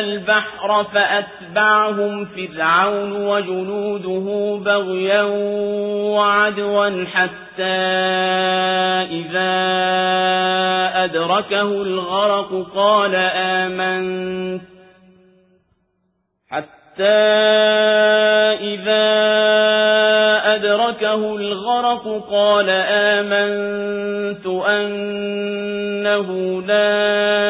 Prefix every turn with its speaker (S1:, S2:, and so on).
S1: البحر فأتبعهم فرعون وجنوده بغيا وعدوا حتى إذا أدركه الغرق قال آمنت. حتى إذا أدركه الغرق قال آمنت أنه لا